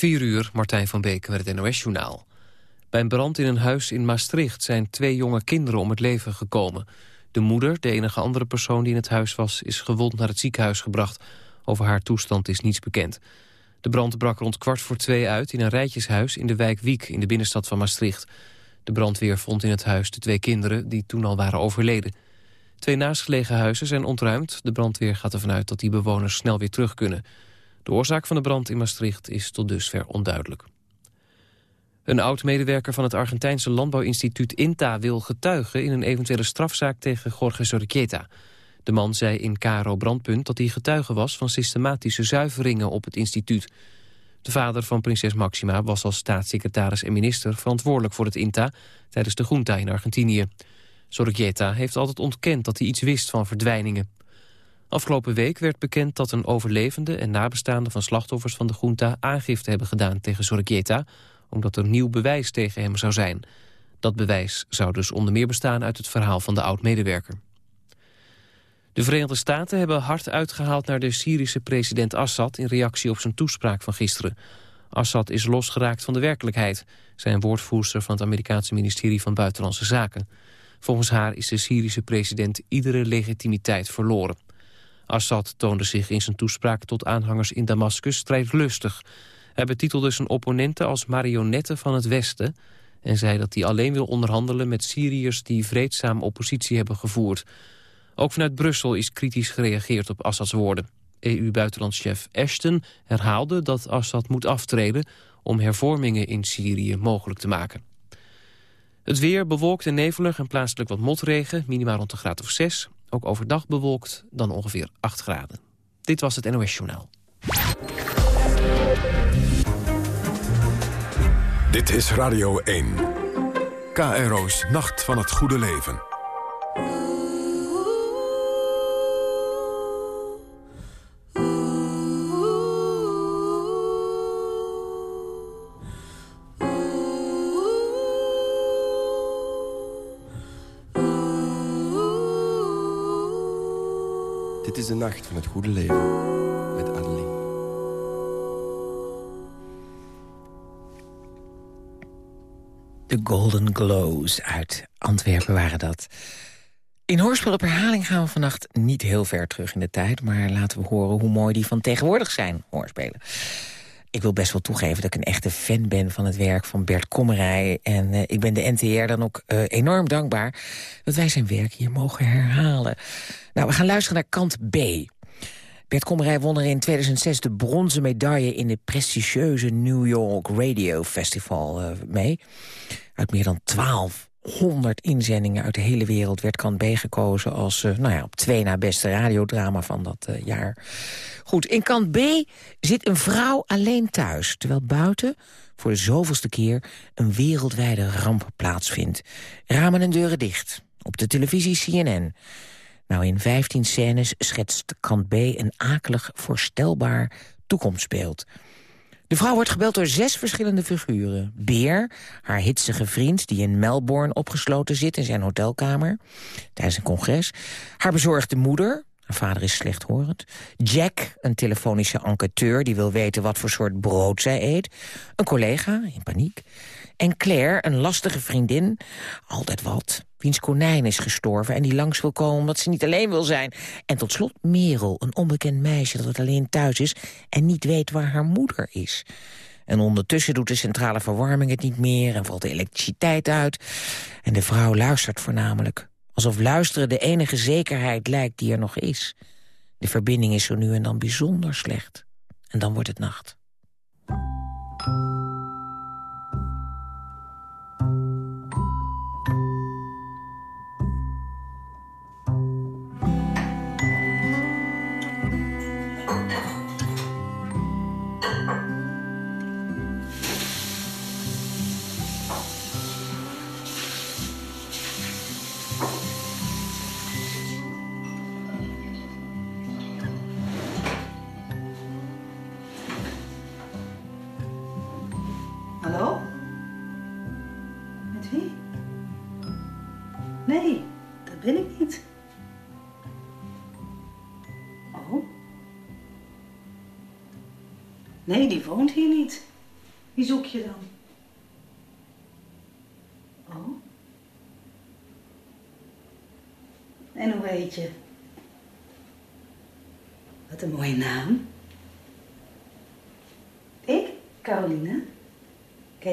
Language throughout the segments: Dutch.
4 uur, Martijn van Beek met het NOS-journaal. Bij een brand in een huis in Maastricht zijn twee jonge kinderen om het leven gekomen. De moeder, de enige andere persoon die in het huis was... is gewond naar het ziekenhuis gebracht. Over haar toestand is niets bekend. De brand brak rond kwart voor twee uit in een rijtjeshuis... in de wijk Wiek in de binnenstad van Maastricht. De brandweer vond in het huis de twee kinderen die toen al waren overleden. Twee naastgelegen huizen zijn ontruimd. De brandweer gaat ervan uit dat die bewoners snel weer terug kunnen... De oorzaak van de brand in Maastricht is tot dusver onduidelijk. Een oud-medewerker van het Argentijnse landbouwinstituut INTA wil getuigen in een eventuele strafzaak tegen Jorge Sorrieta. De man zei in Caro Brandpunt dat hij getuige was van systematische zuiveringen op het instituut. De vader van prinses Maxima was als staatssecretaris en minister verantwoordelijk voor het INTA tijdens de junta in Argentinië. Sorrieta heeft altijd ontkend dat hij iets wist van verdwijningen. Afgelopen week werd bekend dat een overlevende en nabestaande van slachtoffers van de junta aangifte hebben gedaan tegen Sorgieta, omdat er nieuw bewijs tegen hem zou zijn. Dat bewijs zou dus onder meer bestaan uit het verhaal van de oud-medewerker. De Verenigde Staten hebben hard uitgehaald naar de Syrische president Assad... in reactie op zijn toespraak van gisteren. Assad is losgeraakt van de werkelijkheid... zijn woordvoerster van het Amerikaanse ministerie van Buitenlandse Zaken. Volgens haar is de Syrische president iedere legitimiteit verloren. Assad toonde zich in zijn toespraak tot aanhangers in Damascus strijdlustig. Hij betitelde zijn opponenten als marionetten van het Westen... en zei dat hij alleen wil onderhandelen met Syriërs die vreedzaam oppositie hebben gevoerd. Ook vanuit Brussel is kritisch gereageerd op Assads woorden. EU-buitenlandschef Ashton herhaalde dat Assad moet aftreden... om hervormingen in Syrië mogelijk te maken. Het weer bewolkt en nevelig en plaatselijk wat motregen, minimaal rond de graad of 6. Ook overdag bewolkt, dan ongeveer 8 graden. Dit was het NOS Journaal. Dit is Radio 1. KRO's Nacht van het Goede Leven. Is de nacht van het goede leven met Adeline. De Golden Glows uit Antwerpen waren dat. In hoorspel op herhaling gaan we vannacht niet heel ver terug in de tijd... maar laten we horen hoe mooi die van tegenwoordig zijn, hoorspelen. Ik wil best wel toegeven dat ik een echte fan ben van het werk van Bert Kommerij. En uh, ik ben de NTR dan ook uh, enorm dankbaar dat wij zijn werk hier mogen herhalen. Nou, we gaan luisteren naar kant B. Bert Kommerij won er in 2006 de bronzen medaille... in de prestigieuze New York Radio Festival uh, mee. Uit meer dan 1200 inzendingen uit de hele wereld... werd kant B gekozen als uh, nou ja, op twee na beste radiodrama van dat uh, jaar. Goed, in kant B zit een vrouw alleen thuis... terwijl buiten voor de zoveelste keer een wereldwijde ramp plaatsvindt. Ramen en deuren dicht. Op de televisie CNN... Nou, in 15 scènes schetst kant B een akelig, voorstelbaar toekomstbeeld. De vrouw wordt gebeld door zes verschillende figuren. Beer, haar hitsige vriend die in Melbourne opgesloten zit in zijn hotelkamer... tijdens een congres. Haar bezorgde moeder, vader is slechthorend. Jack, een telefonische enquêteur die wil weten wat voor soort brood zij eet. Een collega, in paniek. En Claire, een lastige vriendin, altijd wat wiens konijn is gestorven... en die langs wil komen omdat ze niet alleen wil zijn. En tot slot Merel, een onbekend meisje dat alleen thuis is... en niet weet waar haar moeder is. En ondertussen doet de centrale verwarming het niet meer... en valt de elektriciteit uit. En de vrouw luistert voornamelijk. Alsof luisteren de enige zekerheid lijkt die er nog is. De verbinding is zo nu en dan bijzonder slecht. En dan wordt het nacht.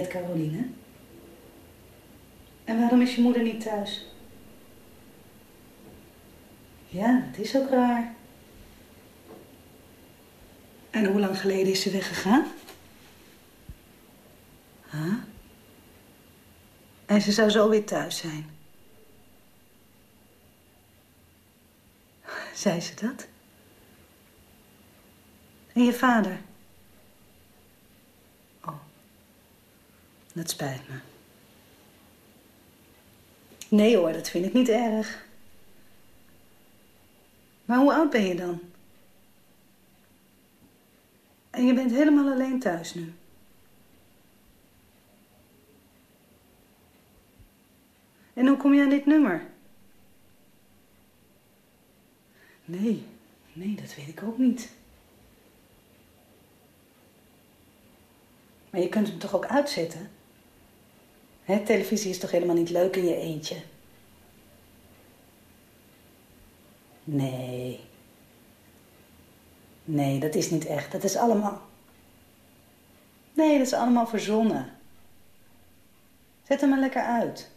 Caroline. En waarom is je moeder niet thuis? Ja, het is ook raar. En hoe lang geleden is ze weggegaan? Huh? En ze zou zo weer thuis zijn. Zei ze dat? En je vader? Dat spijt me. Nee hoor, dat vind ik niet erg. Maar hoe oud ben je dan? En je bent helemaal alleen thuis nu? En hoe kom je aan dit nummer? Nee, nee, dat weet ik ook niet. Maar je kunt hem toch ook uitzetten? Hè, televisie is toch helemaal niet leuk in je eentje? Nee. Nee, dat is niet echt. Dat is allemaal... Nee, dat is allemaal verzonnen. Zet hem maar lekker uit.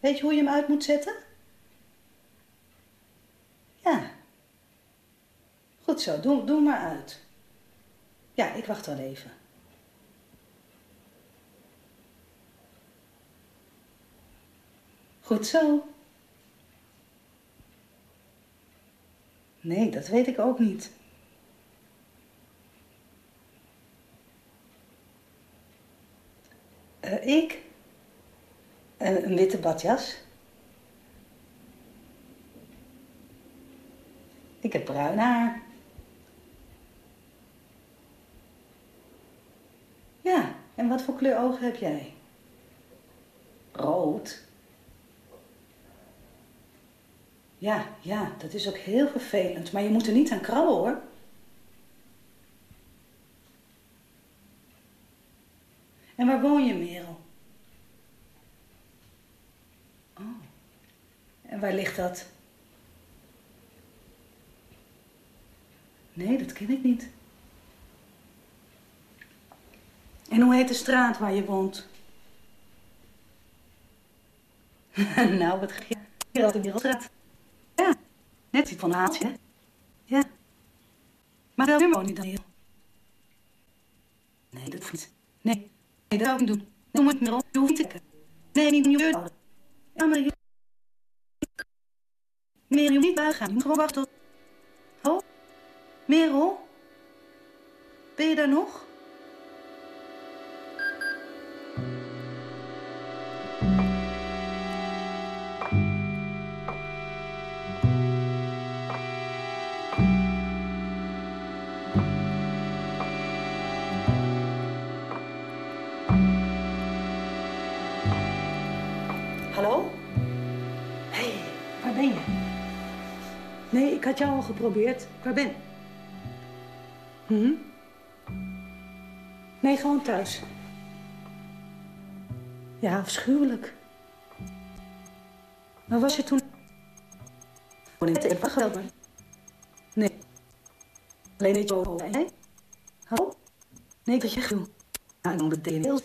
Weet je hoe je hem uit moet zetten? Ja. Goed zo, doe, doe maar uit. Ja, ik wacht wel even. Goed zo. Nee, dat weet ik ook niet. Uh, ik? Uh, een witte badjas. Ik heb bruin haar. Ja, en wat voor kleur ogen heb jij? Rood. Ja, ja, dat is ook heel vervelend. Maar je moet er niet aan krabben, hoor. En waar woon je, Merel? Oh. En waar ligt dat? Nee, dat ken ik niet. En hoe heet de straat waar je woont? nou, wat je hier op de wereldstraat? Ja, net iets van Haatje. Ja. Maar wel woon niet dan heel. Nee, dat niet. Nee, nee, dat zou ik niet doen. Noem het maar op, je hoeft niet. Nee, niet in je Ja, maar je... Niet buiten. Je moet gewoon wachten tot... Oh, Merel? Ben je daar nog? Ik had jou al geprobeerd. Waar ben Hm? Nee, gewoon thuis. Ja, afschuwelijk. Maar was je toen... Nee. Alleen je over... Nee? Hallo? Nee, dat je goed. Ja, dan de heel...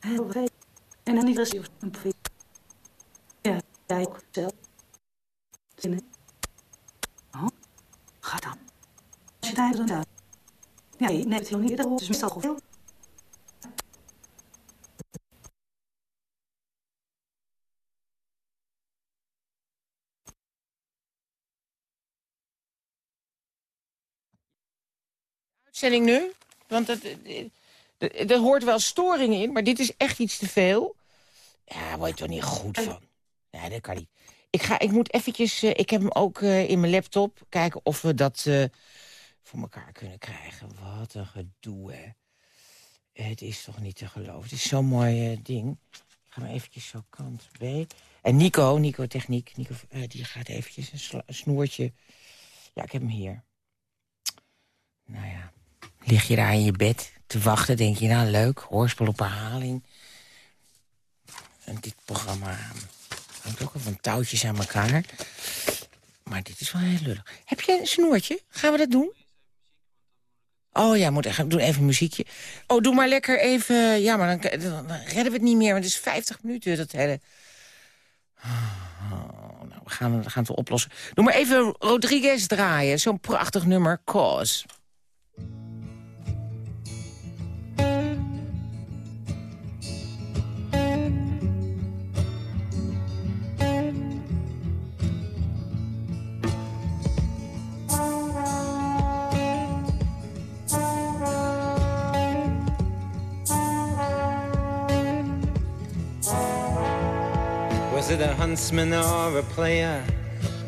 Heel veel. En dan niet als je een Ja, jij ook zelf. Oh, ga dan. Als je dan Ja, nee, nee, het heel niet. Dat is meestal veel. Uitzending nu? Want er hoort wel storingen in, maar dit is echt iets te veel. Ja, daar word je toch niet goed van? Nee, dat kan niet. Ik, ga, ik moet eventjes... Uh, ik heb hem ook uh, in mijn laptop. Kijken of we dat uh, voor elkaar kunnen krijgen. Wat een gedoe, hè. Het is toch niet te geloven. Het is zo'n mooi ding. Ik ga maar eventjes zo kant B. En Nico, Nico Techniek, Nico, die gaat eventjes een, een snoertje... Ja, ik heb hem hier. Nou ja, lig je daar in je bed... te wachten. denk je, nou leuk, hoorspel op herhaling. En dit programma hangt ook wel van touwtjes aan elkaar. Maar dit is wel heel lullig. Heb je een snoertje? Gaan we dat doen? Oh ja, moet even, doe even muziekje. Oh, doe maar lekker even... Ja, maar dan, dan redden we het niet meer, want het is 50 minuten, dat hele... Oh, nou, we gaan, we gaan het wel oplossen. Doe maar even Rodriguez draaien. Zo'n prachtig nummer, Cause. Was it a huntsman or a player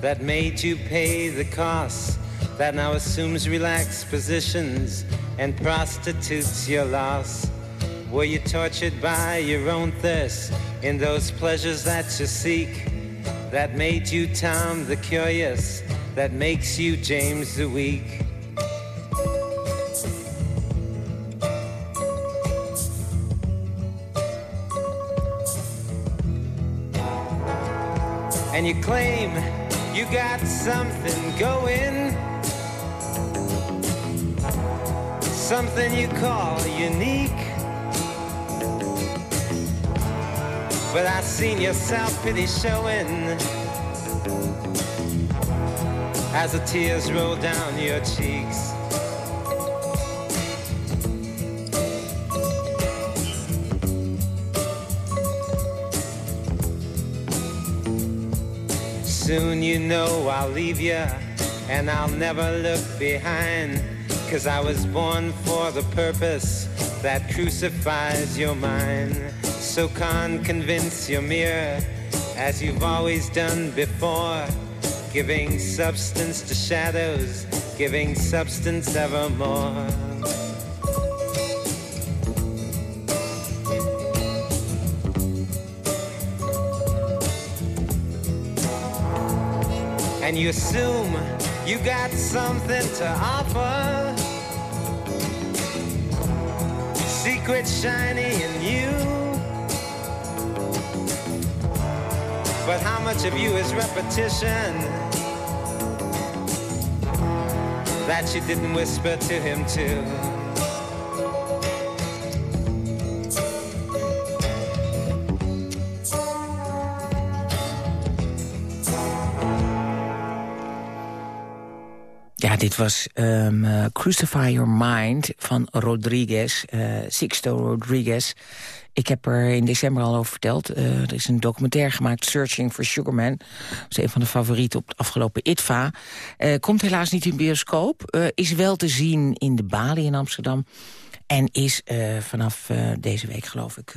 that made you pay the cost? That now assumes relaxed positions and prostitutes your loss? Were you tortured by your own thirst in those pleasures that you seek? That made you Tom the Curious, that makes you James the Weak? And you claim you got something going. Something you call unique. But I've seen your self-pity showing as the tears roll down your cheeks. Soon you know I'll leave you and I'll never look behind. Cause I was born for the purpose that crucifies your mind. So con convince your mirror as you've always done before. Giving substance to shadows, giving substance evermore. And you assume you got something to offer. Secret shiny in you. But how much of you is repetition that you didn't whisper to him too? Dit was um, uh, Crucify Your Mind van Rodriguez, uh, Sixto Rodriguez. Ik heb er in december al over verteld. Uh, er is een documentaire gemaakt, Searching for Sugarman. Dat is een van de favorieten op het afgelopen ITVA. komt helaas niet in bioscoop. is wel te zien in de Bali in Amsterdam. En is vanaf deze week, geloof ik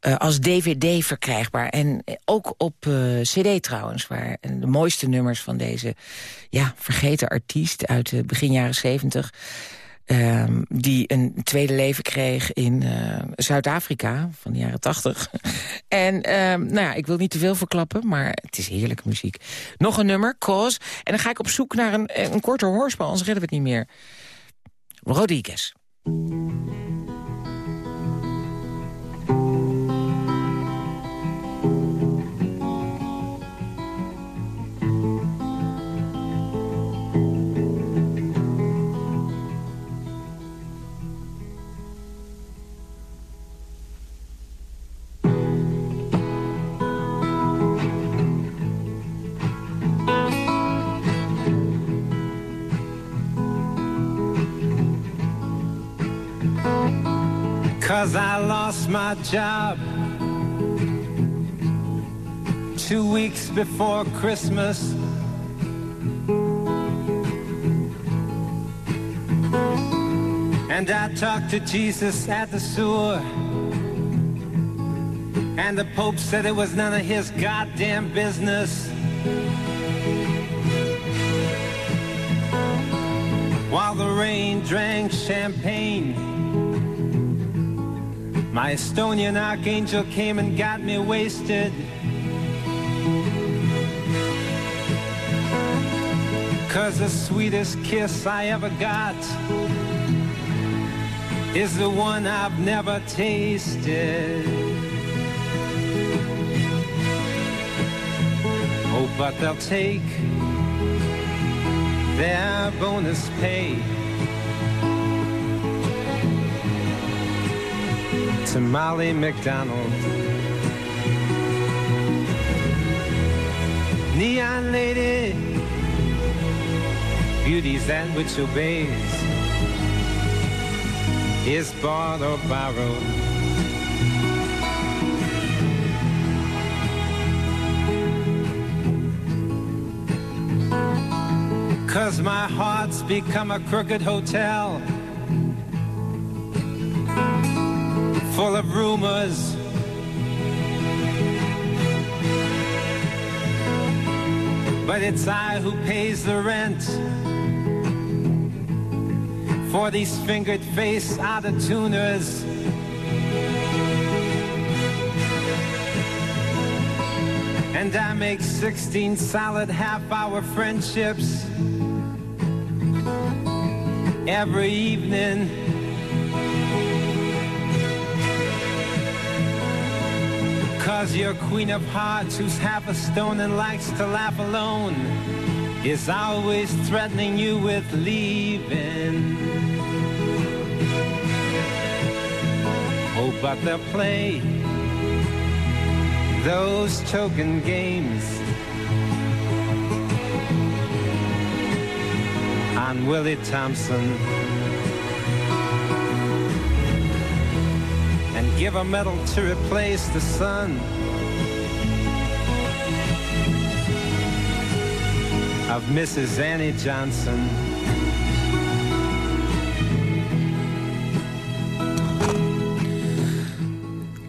uh, als dvd verkrijgbaar. En ook op uh, cd trouwens, waar de mooiste nummers van deze ja, vergeten artiest uit uh, begin jaren zeventig... Um, die een tweede leven kreeg in Zuid-Afrika van de jaren tachtig. en um, nou ja, ik wil niet te veel verklappen, maar het is heerlijke muziek. Nog een nummer, Cause. En dan ga ik op zoek naar een, een korter hoorspel, anders redden we het niet meer. Rodriguez. Cause I lost my job two weeks before Christmas. And I talked to Jesus at the sewer. And the Pope said it was none of his goddamn business. While the rain drank champagne. My Estonian archangel came and got me wasted. Cause the sweetest kiss I ever got is the one I've never tasted. Oh, but they'll take their bonus pay to Molly McDonald. Neon lady, beauty's that which obeys, is bought or borrowed. Cause my heart's become a crooked hotel rumors. But it's I who pays the rent for these fingered face out of tuners. And I make 16 solid half hour friendships every evening. Cause your queen of hearts, who's half a stone and likes to laugh alone, is always threatening you with leaving. Oh, but they'll play those token games on Willie Thompson. Give a medal to replace the sun of Mrs. Annie Johnson.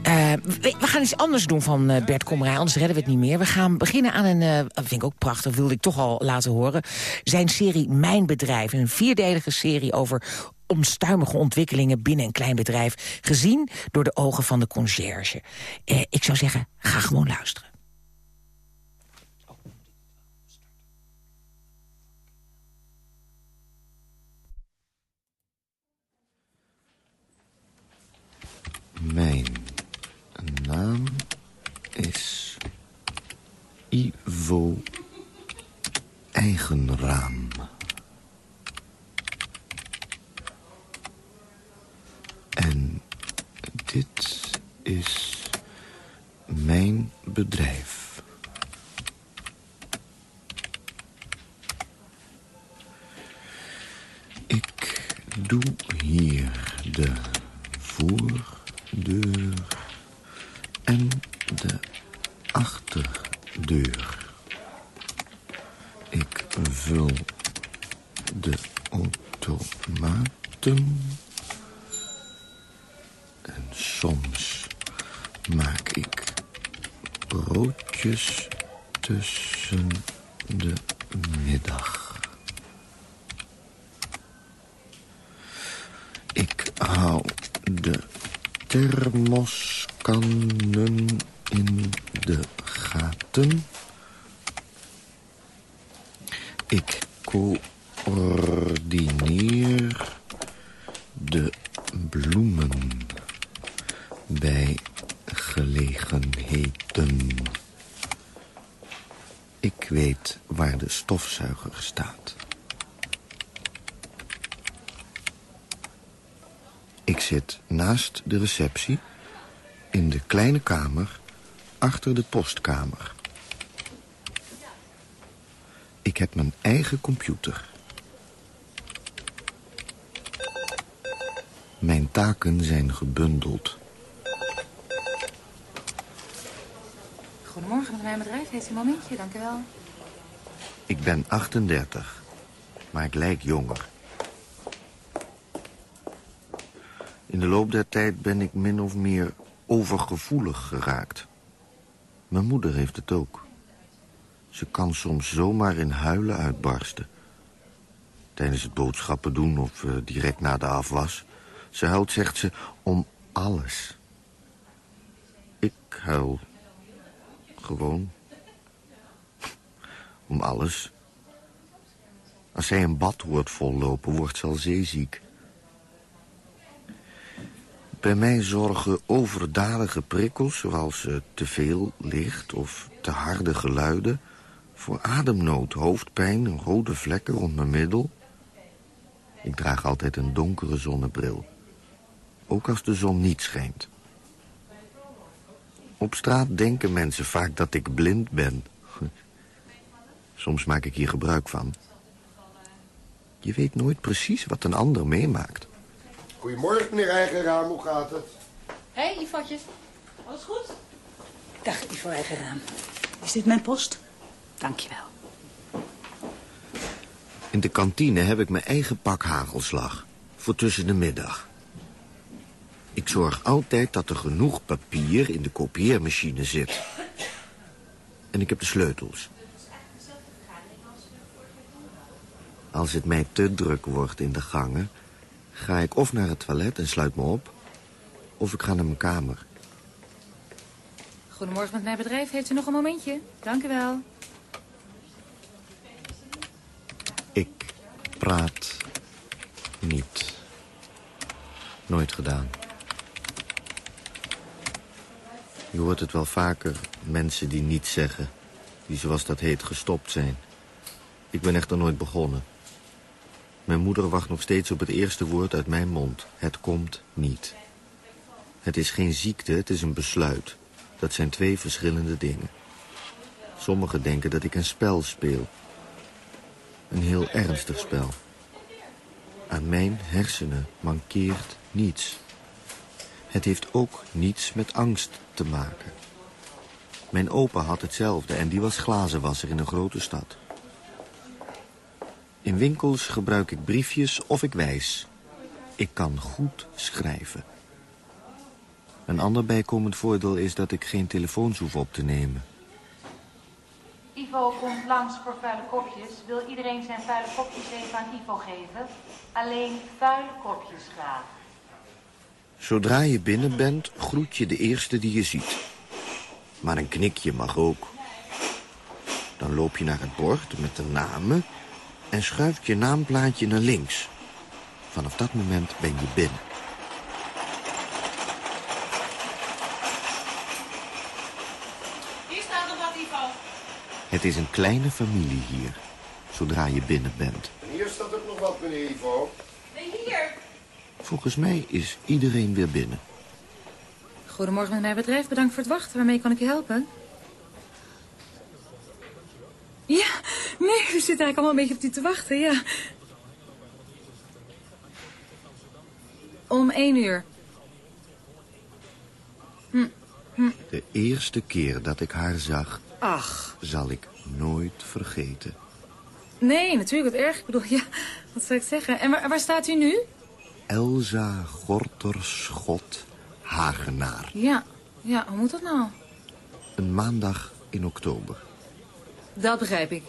Eh, we, gaan iets anders doen van eh, Bert Komrij, anders redden we het niet meer. We gaan beginnen aan een, eh, dat vind ik ook prachtig, wilde ik toch al laten horen... zijn serie Mijn Bedrijf, een vierdelige serie over onstuimige ontwikkelingen binnen een klein bedrijf... gezien door de ogen van de conciërge. Eh, ik zou zeggen, ga gewoon luisteren. Mijn naam is Ivo Eigenraam. En dit is mijn bedrijf. Ik doe hier de voordeur en de achterdeur. Ik vul de automaten en soms maak ik broodjes tussen de middag. Ik hou de thermoskannen in de gaten. Ik coördineer de bloemen bij gelegenheden. Ik weet waar de stofzuiger staat. Ik zit naast de receptie in de kleine kamer achter de postkamer. Ik heb mijn eigen computer. Mijn taken zijn gebundeld. Goedemorgen, met mijn bedrijf. Heeft u een momentje? Dank wel. Ik ben 38, maar ik lijk jonger. In de loop der tijd ben ik min of meer overgevoelig geraakt. Mijn moeder heeft het ook. Ze kan soms zomaar in huilen uitbarsten. Tijdens het boodschappen doen of uh, direct na de afwas. Ze huilt, zegt ze, om alles. Ik huil. Gewoon. Om alles. Als zij een bad hoort vollopen, wordt ze al zeeziek. Bij mij zorgen overdadige prikkels, zoals te veel licht of te harde geluiden... voor ademnood, hoofdpijn, rode vlekken rond mijn middel. Ik draag altijd een donkere zonnebril. Ook als de zon niet schijnt. Op straat denken mensen vaak dat ik blind ben. Soms maak ik hier gebruik van. Je weet nooit precies wat een ander meemaakt. Goedemorgen, meneer Eigenraam. Hoe gaat het? Hé, hey, Ivatje. Alles goed? Dag, Ivo Eigenraam. Is dit mijn post? Dankjewel. In de kantine heb ik mijn eigen pak hagelslag. Voor tussen de middag. Ik zorg altijd dat er genoeg papier in de kopieermachine zit. En ik heb de sleutels. Als het mij te druk wordt in de gangen... ga ik of naar het toilet en sluit me op... of ik ga naar mijn kamer. Goedemorgen met mijn bedrijf. Heeft u nog een momentje? Dank u wel. Ik praat niet. Nooit gedaan. Je hoort het wel vaker, mensen die niets zeggen. Die, zoals dat heet, gestopt zijn. Ik ben echter nooit begonnen. Mijn moeder wacht nog steeds op het eerste woord uit mijn mond. Het komt niet. Het is geen ziekte, het is een besluit. Dat zijn twee verschillende dingen. Sommigen denken dat ik een spel speel. Een heel ernstig spel. Aan mijn hersenen mankeert niets. Het heeft ook niets met angst te maken. Mijn opa had hetzelfde en die was glazenwasser in een grote stad. In winkels gebruik ik briefjes of ik wijs. Ik kan goed schrijven. Een ander bijkomend voordeel is dat ik geen telefoons hoef op te nemen. Ivo komt langs voor vuile kopjes. Wil iedereen zijn vuile kopjes even aan Ivo geven? Alleen vuile kopjes graag. Zodra je binnen bent, groet je de eerste die je ziet. Maar een knikje mag ook. Dan loop je naar het bord met de namen... en schuift je naamplaatje naar links. Vanaf dat moment ben je binnen. Hier staat nog wat, Ivo. Het is een kleine familie hier, zodra je binnen bent. En hier staat ook nog wat, meneer Ivo. Volgens mij is iedereen weer binnen. Goedemorgen met mijn bedrijf. Bedankt voor het wachten. Waarmee kan ik je helpen? Ja, nee, we zitten eigenlijk allemaal een beetje op die te wachten, ja. Om één uur. De eerste keer dat ik haar zag, Ach, zal ik nooit vergeten. nee, natuurlijk, wat erg. Ik bedoel, ja, wat zou ik zeggen? En waar, waar staat u nu? Elsa Gorterschot Hagenaar. Ja, ja, hoe moet dat nou? Een maandag in oktober. Dat begrijp ik.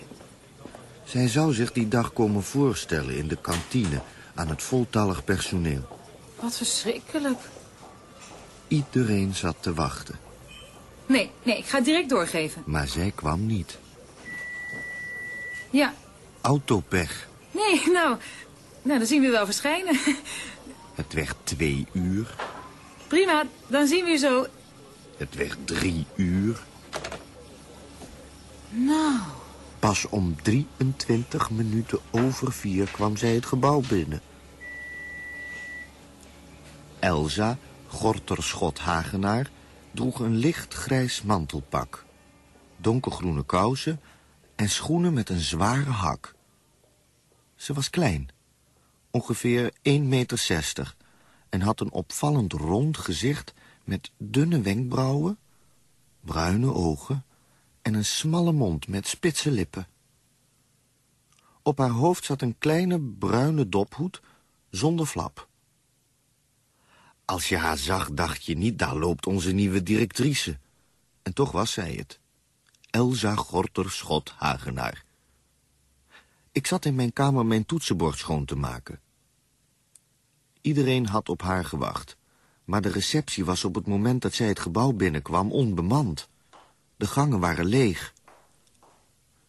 Zij zou zich die dag komen voorstellen in de kantine aan het voltallig personeel. Wat verschrikkelijk. Iedereen zat te wachten, Nee, nee, ik ga het direct doorgeven. maar zij kwam niet. Ja, Autopech. nee, nou, nou, dan zien we wel verschijnen. Het werd twee uur. Prima, dan zien we zo. Het werd drie uur. Nou, Pas om 23 minuten over vier kwam zij het gebouw binnen. Elsa, Gorterschot Hagenaar, droeg een licht grijs mantelpak. Donkergroene kousen en schoenen met een zware hak. Ze was klein, ongeveer 1,60 meter, en had een opvallend rond gezicht met dunne wenkbrauwen, bruine ogen en een smalle mond met spitse lippen. Op haar hoofd zat een kleine bruine dophoed zonder flap. Als je haar zag, dacht je niet, daar loopt onze nieuwe directrice. En toch was zij het. Elsa Gorter Schot Hagenaar. Ik zat in mijn kamer mijn toetsenbord schoon te maken. Iedereen had op haar gewacht. Maar de receptie was op het moment dat zij het gebouw binnenkwam onbemand. De gangen waren leeg.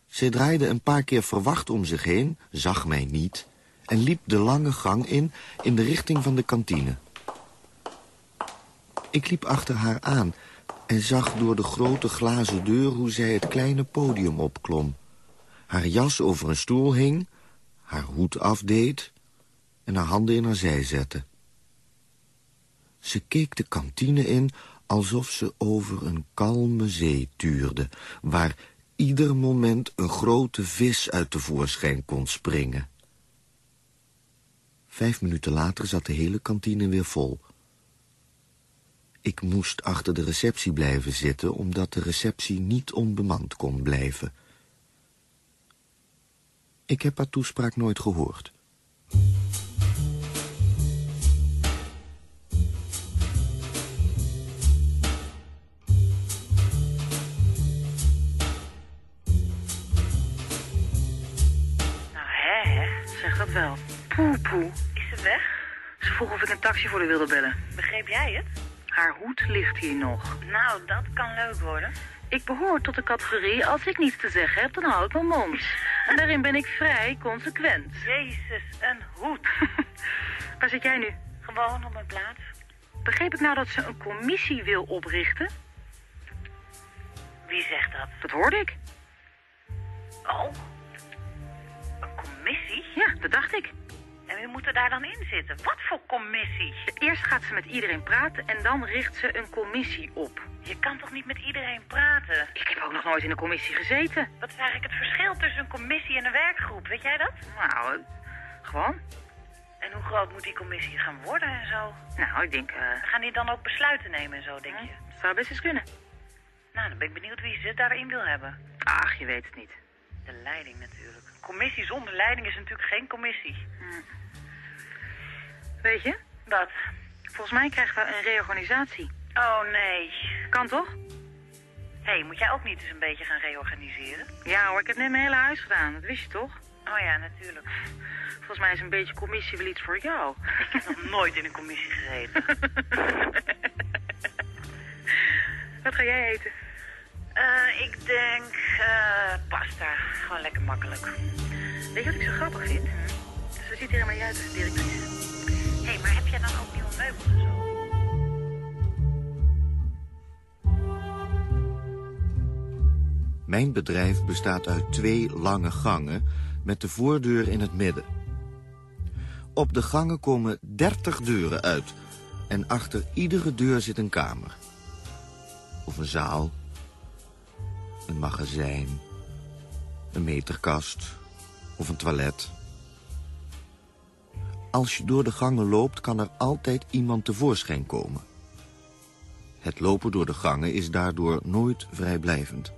Zij draaide een paar keer verwacht om zich heen, zag mij niet... en liep de lange gang in, in de richting van de kantine. Ik liep achter haar aan en zag door de grote glazen deur hoe zij het kleine podium opklom. Haar jas over een stoel hing, haar hoed afdeed en haar handen in haar zij zette. Ze keek de kantine in alsof ze over een kalme zee tuurde... waar ieder moment een grote vis uit de voorschijn kon springen. Vijf minuten later zat de hele kantine weer vol. Ik moest achter de receptie blijven zitten... omdat de receptie niet onbemand kon blijven. Ik heb haar toespraak nooit gehoord. Dat wel. Poe, poe. Is ze weg? Ze vroeg of ik een taxi voor haar wilde bellen. Begreep jij het? Haar hoed ligt hier nog. Nou, dat kan leuk worden. Ik behoor tot de categorie, als ik niets te zeggen heb, dan hou ik mijn mond. En daarin ben ik vrij consequent. Jezus, een hoed. Waar zit jij nu? Gewoon op mijn plaats. Begreep ik nou dat ze een commissie wil oprichten? Wie zegt dat? Dat hoorde ik. Oh? Ja, dat dacht ik. En wie moet er daar dan in zitten? Wat voor commissie? Eerst gaat ze met iedereen praten en dan richt ze een commissie op. Je kan toch niet met iedereen praten? Ik heb ook nog nooit in een commissie gezeten. Wat is eigenlijk het verschil tussen een commissie en een werkgroep? Weet jij dat? Nou, eh, gewoon. En hoe groot moet die commissie gaan worden en zo? Nou, ik denk... Gaan die dan ook besluiten nemen en zo, denk je? Dat zou best eens kunnen. Nou, dan ben ik benieuwd wie ze daarin wil hebben. Ach, je weet het niet. De leiding natuurlijk. Een commissie zonder leiding is natuurlijk geen commissie. Weet je? Wat? Volgens mij krijgen we een reorganisatie. Oh, nee. Kan toch? Hé, hey, moet jij ook niet eens een beetje gaan reorganiseren? Ja hoor, ik heb net mijn hele huis gedaan. Dat wist je toch? Oh ja, natuurlijk. Volgens mij is een beetje commissie wel iets voor jou. Ik heb nog nooit in een commissie gezeten. Wat ga jij eten? Eh, ik denk eh, pasta. Gewoon lekker makkelijk. Weet je wat ik zo grappig vind? Ze ziet er helemaal niet uit als directrice. Hé, hey, maar heb jij dan ook nieuwe meubels en zo? Mijn bedrijf bestaat uit twee lange gangen met de voordeur in het midden. Op de gangen komen 30 deuren uit en achter iedere deur zit een kamer. Of een zaal, een magazijn, een meterkast of een toilet. Als je door de gangen loopt, kan er altijd iemand tevoorschijn komen. Het lopen door de gangen is daardoor nooit vrijblijvend.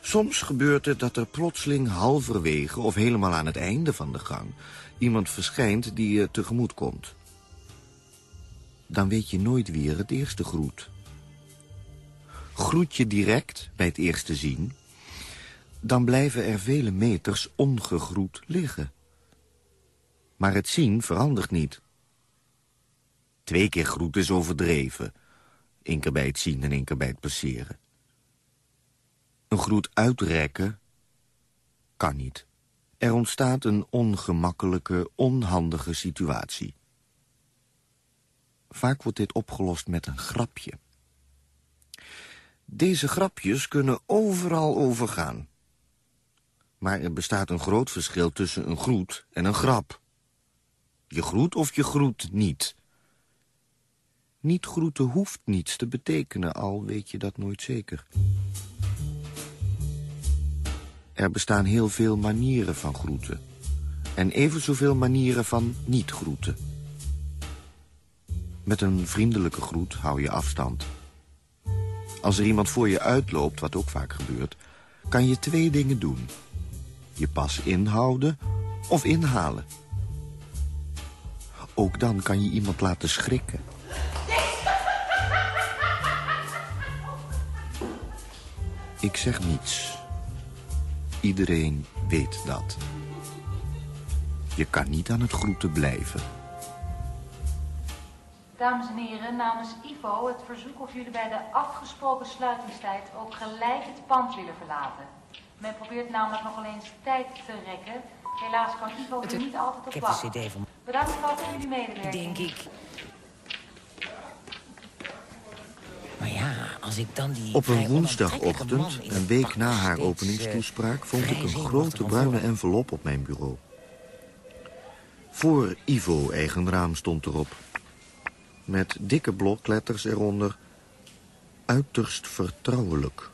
Soms gebeurt het dat er plotseling halverwege of helemaal aan het einde van de gang... iemand verschijnt die je tegemoet komt. Dan weet je nooit wie er het eerste groet. Groet je direct bij het eerste zien... dan blijven er vele meters ongegroet liggen. Maar het zien verandert niet. Twee keer groet is overdreven. Eén keer bij het zien en één keer bij het passeren. Een groet uitrekken kan niet. Er ontstaat een ongemakkelijke, onhandige situatie. Vaak wordt dit opgelost met een grapje. Deze grapjes kunnen overal overgaan. Maar er bestaat een groot verschil tussen een groet en een grap. Je groet of je groet niet. Niet groeten hoeft niets te betekenen, al weet je dat nooit zeker. Er bestaan heel veel manieren van groeten. En even zoveel manieren van niet groeten. Met een vriendelijke groet hou je afstand. Als er iemand voor je uitloopt, wat ook vaak gebeurt... kan je twee dingen doen. Je pas inhouden of inhalen. Ook dan kan je iemand laten schrikken. Ik zeg niets. Iedereen weet dat. Je kan niet aan het groeten blijven. Dames en heren, namens Ivo het verzoek of jullie bij de afgesproken sluitingstijd ook gelijk het pand willen verlaten. Men probeert namelijk nog alleen eens tijd te rekken. Helaas kan Ivo er niet altijd op Ik heb wachten. van... Bedankt voor jullie medewerking. Denk ik. Als ik dan die Op een woensdagochtend, een week na haar steeds, openingstoespraak... vond ik een grote bruine envelop op mijn bureau. Voor Ivo eigen raam stond erop. Met dikke blokletters eronder... uiterst vertrouwelijk.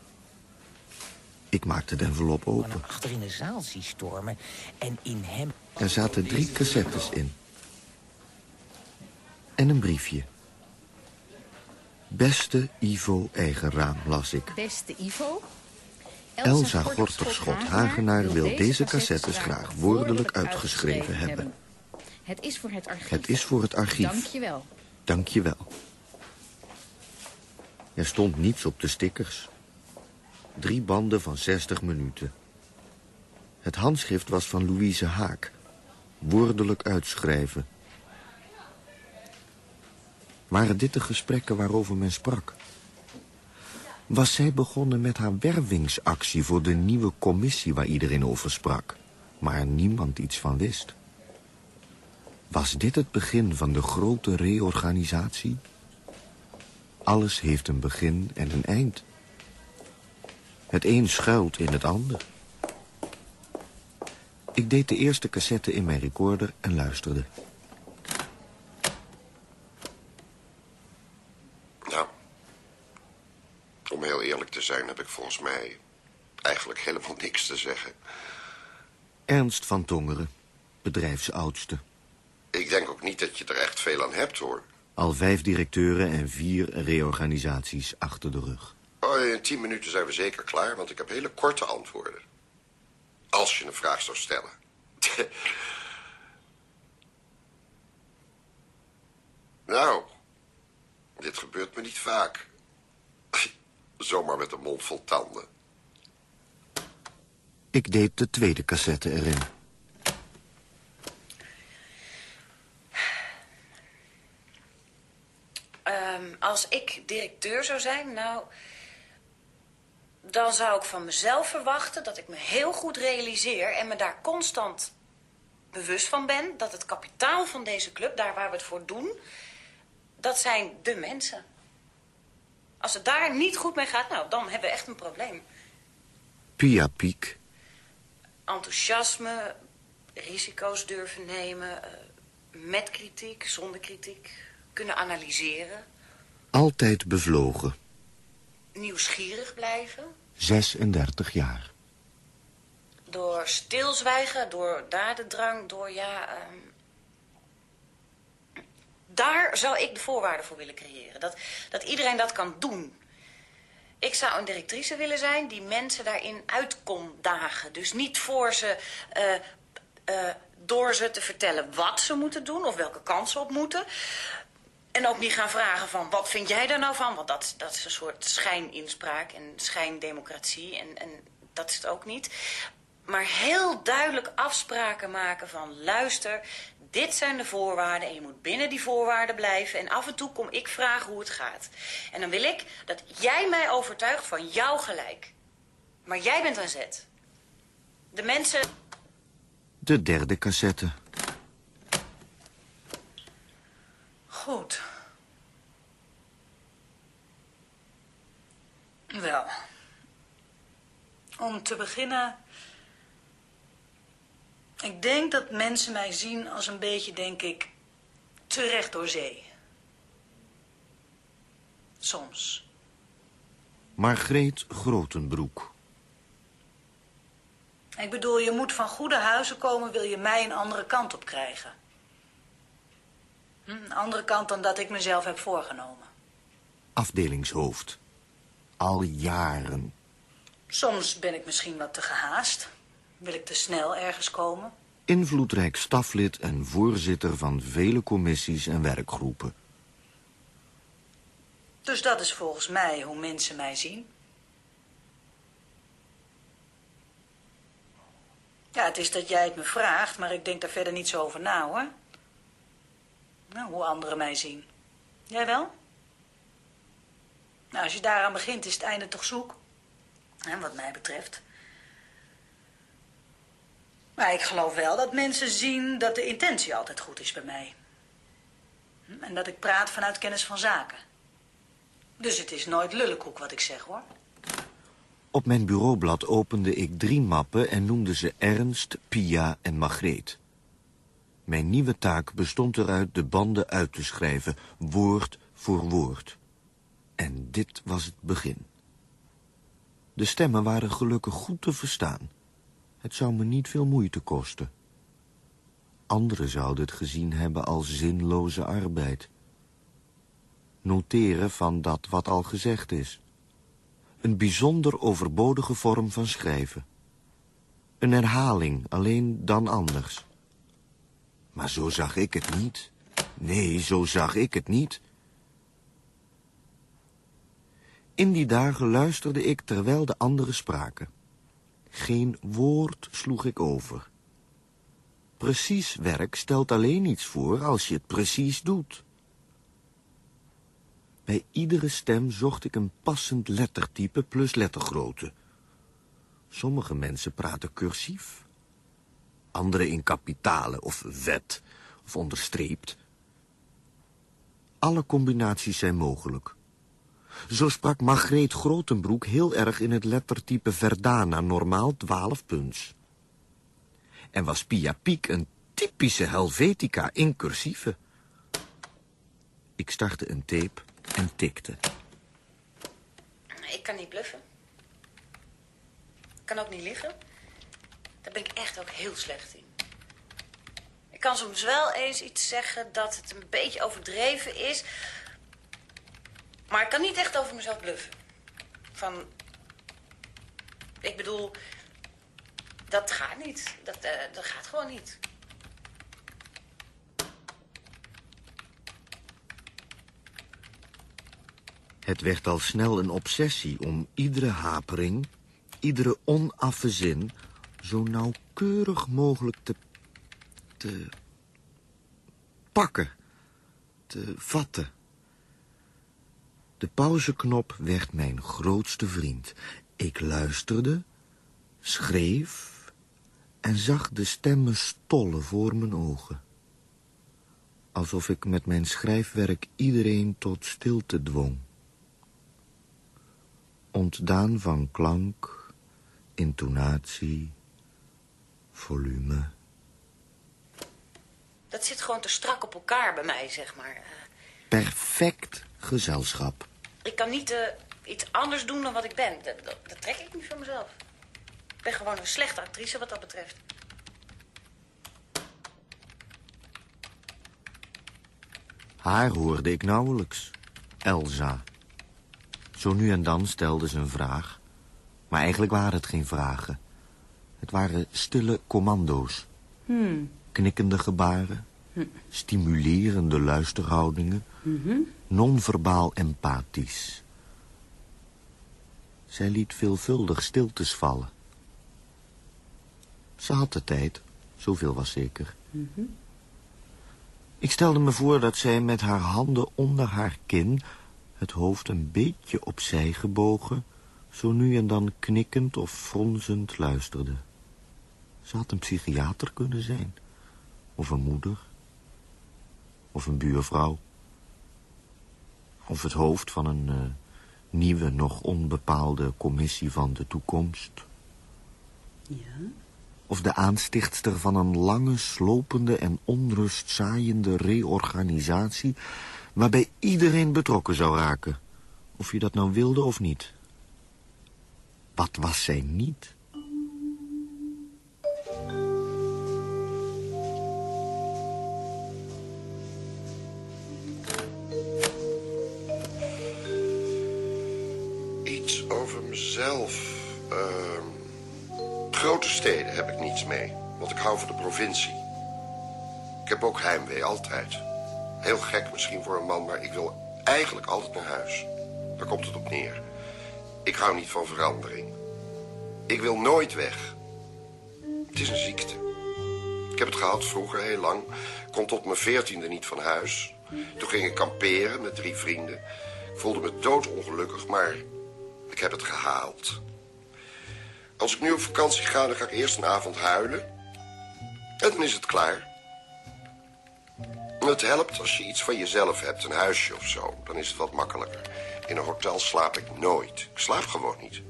Ik maakte de envelop open. achter in de zaal zie stormen en in hem... Er zaten drie cassettes in. En een briefje. Beste Ivo Eigenraam, las ik. Beste Ivo. Elsa Gorterschot-Hagenaar wil deze cassettes graag woordelijk uitgeschreven hebben. Het is voor het archief. Het is voor het archief. Dank je wel. Dank je wel. Er stond niets op de stickers. Drie banden van 60 minuten. Het handschrift was van Louise Haak. Woordelijk uitschrijven. Waren dit de gesprekken waarover men sprak? Was zij begonnen met haar wervingsactie voor de nieuwe commissie waar iedereen over sprak, maar niemand iets van wist? Was dit het begin van de grote reorganisatie? Alles heeft een begin en een eind. Het een schuilt in het ander. Ik deed de eerste cassette in mijn recorder en luisterde. Nou, om heel eerlijk te zijn heb ik volgens mij eigenlijk helemaal niks te zeggen. Ernst van Tongeren, bedrijfsoudste. Ik denk ook niet dat je er echt veel aan hebt, hoor. Al vijf directeuren en vier reorganisaties achter de rug. Oh, in tien minuten zijn we zeker klaar, want ik heb hele korte antwoorden. Als je een vraag zou stellen. nou, dit gebeurt me niet vaak. Zomaar met een mond vol tanden. Ik deed de tweede cassette erin. Ehm, als ik directeur zou zijn, nou... dan zou ik van mezelf verwachten dat ik me heel goed realiseer... en me daar constant bewust van ben... dat het kapitaal van deze club, daar waar we het voor doen... dat zijn de mensen. Als het daar niet goed mee gaat, nou, dan hebben we echt een probleem. Pia Piek, Enthousiasme, risico's durven nemen... eh, met kritiek, zonder kritiek, kunnen analyseren... altijd bevlogen, nieuwsgierig blijven... 36 jaar. Door stilzwijgen, door dadendrang, door ja... ehm, daar zou ik de voorwaarden voor willen creëren. Dat, dat iedereen dat kan doen. Ik zou een directrice willen zijn die mensen daarin uit kon dagen. Dus niet voor ze... eh, eh, door ze te vertellen wat ze moeten doen of welke kant ze op moeten. En ook niet gaan vragen van, wat vind jij daar nou van? Want dat, dat is een soort schijninspraak en schijndemocratie. En, en dat is het ook niet. Maar heel duidelijk afspraken maken van, luister, dit zijn de voorwaarden en je moet binnen die voorwaarden blijven. En af en toe kom ik vragen hoe het gaat. En dan wil ik dat jij mij overtuigt van jouw gelijk. Maar jij bent aan zet. De mensen... De derde cassette. Goed. Wel. Om te beginnen... Ik denk dat mensen mij zien als een beetje, denk ik, terecht door zee. Soms. Margreet Grotenbroek. Ik bedoel, je moet van goede huizen komen, wil je mij een andere kant op krijgen. Hm, Een andere kant dan dat ik mezelf heb voorgenomen. Afdelingshoofd. Al jaren. Soms ben ik misschien wat te gehaast. Wil ik te snel ergens komen. Invloedrijk staflid en voorzitter van vele commissies en werkgroepen. Dus dat is volgens mij hoe mensen mij zien. Ja, het is dat jij het me vraagt, maar ik denk daar verder niet zo over na, hoor. Nou, hoe anderen mij zien. Jij wel? Nou, als je daaraan begint, is het einde toch zoek. En wat mij betreft. Maar ik geloof wel dat mensen zien dat de intentie altijd goed is bij mij. Hm, En dat ik praat vanuit kennis van zaken. Dus het is nooit lullenkoek wat ik zeg, hoor. Op mijn bureaublad opende ik drie mappen en noemde ze Ernst, Pia en Margreet. Mijn nieuwe taak bestond eruit de banden uit te schrijven, woord voor woord. En dit was het begin. De stemmen waren gelukkig goed te verstaan. Het zou me niet veel moeite kosten. Anderen zouden het gezien hebben als zinloze arbeid. Noteren van dat wat al gezegd is. Een bijzonder overbodige vorm van schrijven. Een herhaling, alleen dan anders. Maar zo zag ik het niet. Nee, zo zag ik het niet. In die dagen luisterde ik terwijl de anderen spraken. Geen woord sloeg ik over. Precies werk stelt alleen iets voor als je het precies doet. Bij iedere stem zocht ik een passend lettertype plus lettergrootte. Sommige mensen praten cursief. Anderen in kapitalen of vet of onderstreept. Alle combinaties zijn mogelijk. Zo sprak Margreet Grotenbroek heel erg in het lettertype Verdana, normaal 12 punts. En was Pia Piek een typische Helvetica in cursieve. Ik startte een tape en tikte. Ik kan niet bluffen. Ik kan ook niet liggen. Ben ik echt ook heel slecht in. Ik kan soms wel eens iets zeggen dat het een beetje overdreven is. Maar ik kan niet echt over mezelf bluffen. Van... Ik bedoel... Dat gaat niet. Dat, eh, dat gaat gewoon niet. Het werd al snel een obsessie om iedere hapering, iedere onaffe zin... zo nauwkeurig mogelijk te... te... pakken, te vatten. De pauzeknop werd mijn grootste vriend. Ik luisterde, schreef en zag de stemmen stollen voor mijn ogen. Alsof ik met mijn schrijfwerk iedereen tot stilte dwong. Ontdaan van klank, intonatie, volume. Dat zit gewoon te strak op elkaar bij mij, zeg maar. Perfect gezelschap. Ik kan niet eh, iets anders doen dan wat ik ben. Dat, dat, dat trek ik niet van mezelf. Ik ben gewoon een slechte actrice wat dat betreft. Haar hoorde ik nauwelijks. Elsa. Zo nu en dan stelde ze een vraag. Maar eigenlijk waren het geen vragen. Het waren stille commando's. Hmm. Knikkende gebaren. Hm. Stimulerende luisterhoudingen. Mhm. Non-verbaal empathisch. Zij liet veelvuldig stiltes vallen. Ze had de tijd, zoveel was zeker. Mhm. Ik stelde me voor dat zij met haar handen onder haar kin... het hoofd een beetje opzij gebogen... zo nu en dan knikkend of fronsend luisterde. Ze had een psychiater kunnen zijn. Of een moeder. Of een buurvrouw. Of het hoofd van een eh, nieuwe, nog onbepaalde commissie van de toekomst. Ja? Of de aanstichtster van een lange, slopende en onrustzaaiende reorganisatie... waarbij iedereen betrokken zou raken. Of je dat nou wilde of niet. Wat was zij niet? Mezelf. Ehm, grote steden heb ik niets mee, want ik hou van de provincie. Ik heb ook heimwee, altijd. Heel gek misschien voor een man, maar ik wil eigenlijk altijd naar huis. Daar komt het op neer. Ik hou niet van verandering. Ik wil nooit weg. Het is een ziekte. Ik heb het gehad vroeger, heel lang. Kon tot mijn veertiende niet van huis. Toen ging ik kamperen met drie vrienden. Ik voelde me doodongelukkig, maar ik heb het gehaald. Als ik nu op vakantie ga, dan ga ik eerst een avond huilen. En dan is het klaar. Het helpt als je iets van jezelf hebt, een huisje of zo. Dan is het wat makkelijker. In een hotel slaap ik nooit. Ik slaap gewoon niet.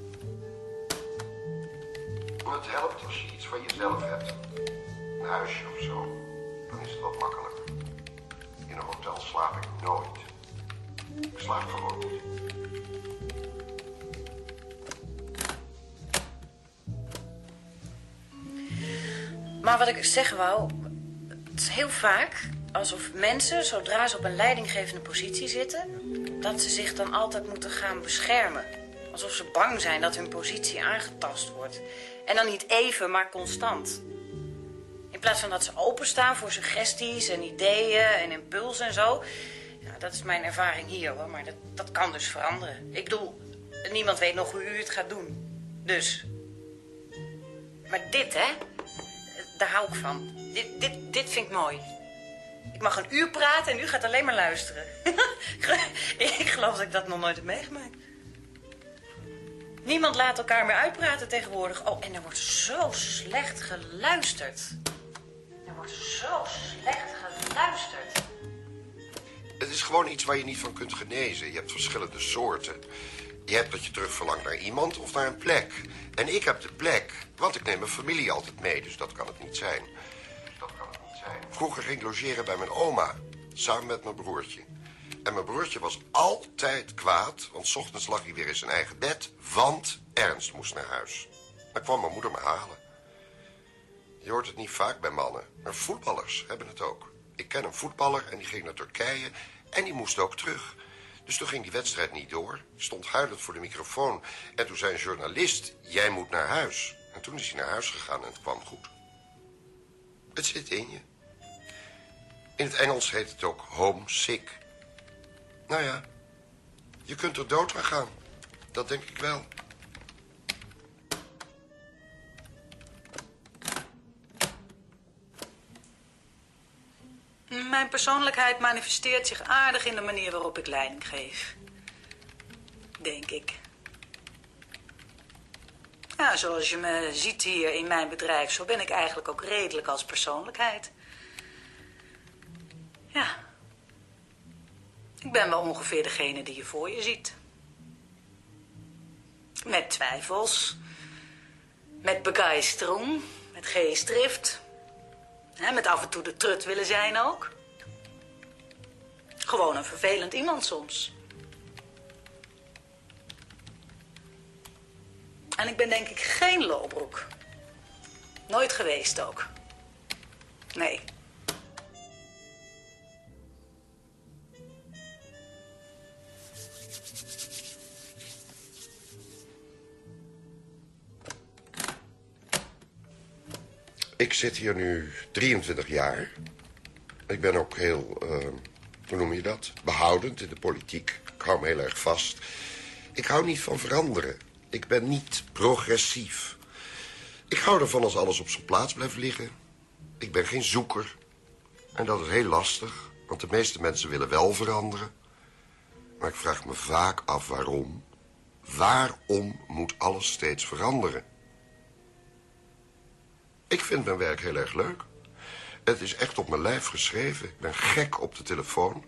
Het helpt als je iets van jezelf hebt. Een huisje of zo. Dan is het wat makkelijker. In een hotel slaap ik nooit. Ik slaap gewoon niet. Maar wat ik zeggen wou, het is heel vaak alsof mensen, zodra ze op een leidinggevende positie zitten, dat ze zich dan altijd moeten gaan beschermen. Alsof ze bang zijn dat hun positie aangetast wordt. En dan niet even, maar constant. In plaats van dat ze openstaan voor suggesties en ideeën en impulsen en zo. Ja, dat is mijn ervaring hier hoor, maar dat, dat kan dus veranderen. Ik bedoel, niemand weet nog hoe u het gaat doen. Dus. Maar dit, hè? Daar hou ik van. Dit, dit, dit vind ik mooi. Ik mag een uur praten en u gaat alleen maar luisteren. ik geloof dat ik dat nog nooit heb meegemaakt. Niemand laat elkaar meer uitpraten tegenwoordig. Oh, en er wordt zo slecht geluisterd. Er wordt zo slecht geluisterd. Het is gewoon iets waar je niet van kunt genezen. Je hebt verschillende soorten. Je hebt dat je terug verlangt naar iemand of naar een plek. En ik heb de plek, want ik neem mijn familie altijd mee, dus dat kan het niet zijn. Dat kan het niet zijn. Vroeger ging ik logeren bij mijn oma, samen met mijn broertje. En mijn broertje was altijd kwaad, want 's ochtends lag hij weer in zijn eigen bed, want Ernst moest naar huis. Dan kwam mijn moeder me halen. Je hoort het niet vaak bij mannen, maar voetballers hebben het ook. Ik ken een voetballer en die ging naar Turkije en die moest ook terug. Dus toen ging die wedstrijd niet door. Stond huilend voor de microfoon. En toen zei een journalist, jij moet naar huis. En toen is hij naar huis gegaan en het kwam goed. Het zit in je. In het Engels heet het ook homesick. Nou ja, je kunt er dood aan gaan. Dat denk ik wel. Mijn persoonlijkheid manifesteert zich aardig in de manier waarop ik leiding geef. Denk ik. Ja, zoals je me ziet hier in mijn bedrijf, zo ben ik eigenlijk ook redelijk als persoonlijkheid. Ja. Ik ben wel ongeveer degene die je voor je ziet. Met twijfels. Met begeistering. Met geestdrift. Met af en toe de trut willen zijn ook. Gewoon een vervelend iemand soms. En ik ben denk ik geen lolbroek. Nooit geweest ook. Nee. Ik zit hier nu 23 jaar. Ik ben ook heel, uh, hoe noem je dat? Behoudend in de politiek. Ik hou me heel erg vast. Ik hou niet van veranderen. Ik ben niet progressief. Ik hou ervan als alles op zijn plaats blijft liggen. Ik ben geen zoeker. En dat is heel lastig, want de meeste mensen willen wel veranderen. Maar ik vraag me vaak af waarom. Waarom moet alles steeds veranderen? Ik vind mijn werk heel erg leuk. Het is echt op mijn lijf geschreven. Ik ben gek op de telefoon.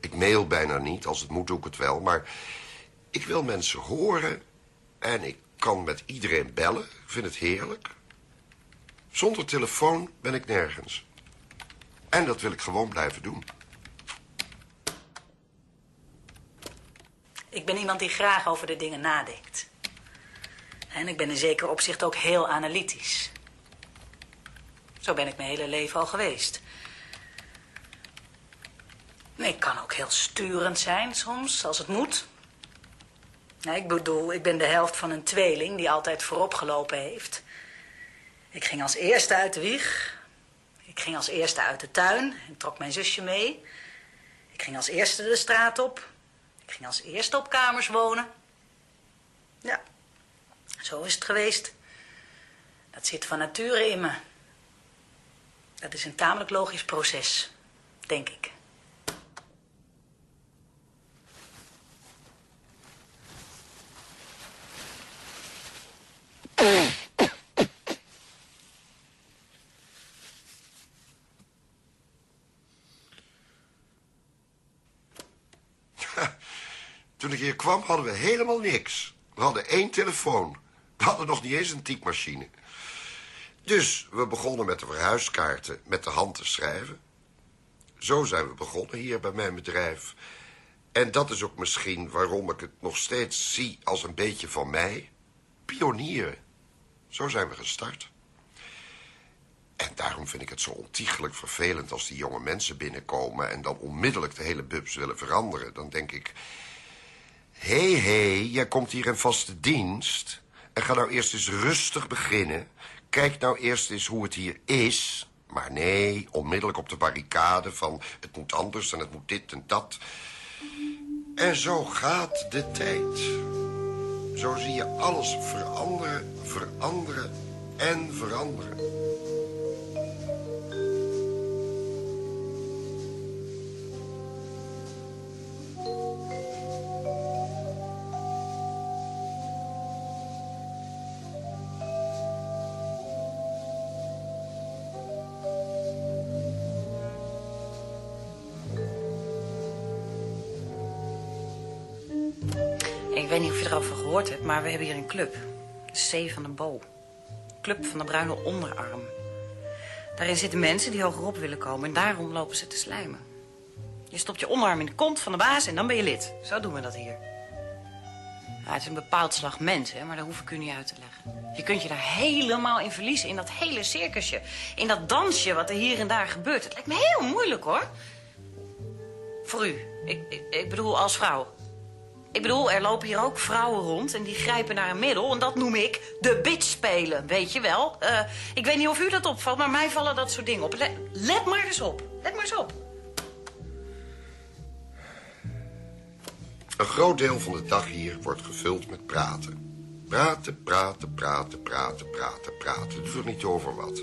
Ik mail bijna niet. Als het moet doe ik het wel. Maar ik wil mensen horen. En ik kan met iedereen bellen. Ik vind het heerlijk. Zonder telefoon ben ik nergens. En dat wil ik gewoon blijven doen. Ik ben iemand die graag over de dingen nadenkt. En ik ben in zeker opzicht ook heel analytisch. Zo ben ik mijn hele leven al geweest. Ik kan ook heel sturend zijn soms, als het moet. Ik bedoel, ik ben de helft van een tweeling die altijd voorop gelopen heeft. Ik ging als eerste uit de wieg. Ik ging als eerste uit de tuin en trok mijn zusje mee. Ik ging als eerste de straat op. Ik ging als eerste op kamers wonen. Ja, zo is het geweest. Dat zit van nature in me. Dat is een tamelijk logisch proces, denk ik. Toen ik hier kwam hadden we helemaal niks. We hadden één telefoon. We hadden nog niet eens een typemachine. Dus we begonnen met de verhuiskaarten met de hand te schrijven. Zo zijn we begonnen hier bij mijn bedrijf. En dat is ook misschien waarom ik het nog steeds zie als een beetje van mij. Pionieren. Zo zijn we gestart. En daarom vind ik het zo ontiegelijk vervelend als die jonge mensen binnenkomen... en dan onmiddellijk de hele bubs willen veranderen. Dan denk ik... Hé, hey, hé, hey, jij komt hier in vaste dienst... en ga nou eerst eens rustig beginnen. Kijk nou eerst eens hoe het hier is. Maar nee, onmiddellijk op de barricade van... het moet anders en het moet dit en dat. En zo gaat de tijd. Zo zie je alles veranderen, veranderen en veranderen. Weet niet of je erover gehoord hebt, maar we hebben hier een club. De C van de Bo. Club van de bruine onderarm. Daarin zitten mensen die hogerop willen komen en daarom lopen ze te slijmen. Je stopt je onderarm in de kont van de baas en dan ben je lid. Zo doen we dat hier. Het is een bepaald slag mens, hè, maar dat hoef ik u niet uit te leggen. Je kunt je daar helemaal in verliezen, in dat hele circusje. In dat dansje wat er hier en daar gebeurt. Het lijkt me heel moeilijk, hoor. Voor u. Ik, ik, ik bedoel, als vrouw. Ik bedoel, er lopen hier ook vrouwen rond en die grijpen naar een middel. En dat noem ik de bitch spelen, weet je wel. Uh, ik weet niet of u dat opvalt, maar mij vallen dat soort dingen op. Let, let maar eens op. Let maar eens op. Een groot deel van de dag hier wordt gevuld met praten. Praten, praten, praten, praten, praten, praten. Het doet niet over wat.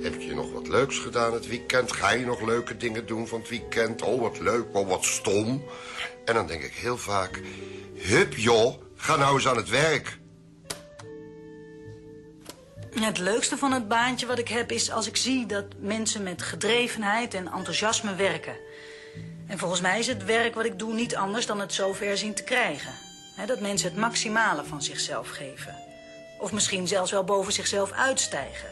Heb je nog wat leuks gedaan het weekend? Ga je nog leuke dingen doen van het weekend? Oh, wat leuk, oh, wat stom. En dan denk ik heel vaak... Hup, joh, ga nou eens aan het werk. Het leukste van het baantje wat ik heb is als ik zie dat mensen met gedrevenheid en enthousiasme werken. En volgens mij is het werk wat ik doe niet anders dan het zover zien te krijgen. dat mensen het maximale van zichzelf geven. Of misschien zelfs wel boven zichzelf uitstijgen.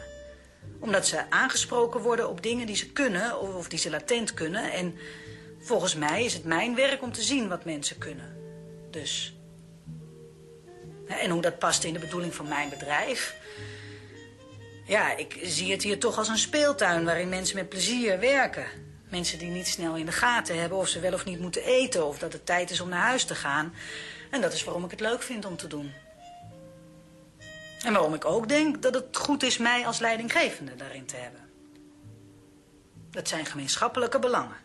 Omdat ze aangesproken worden op dingen die ze kunnen of die ze latent kunnen. En volgens mij is het mijn werk om te zien wat mensen kunnen. Dus. En hoe dat past in de bedoeling van mijn bedrijf. Ja, ik zie het hier toch als een speeltuin waarin mensen met plezier werken. Mensen die niet snel in de gaten hebben of ze wel of niet moeten eten... of dat het tijd is om naar huis te gaan. En dat is waarom ik het leuk vind om te doen. En waarom ik ook denk dat het goed is mij als leidinggevende daarin te hebben. Dat zijn gemeenschappelijke belangen.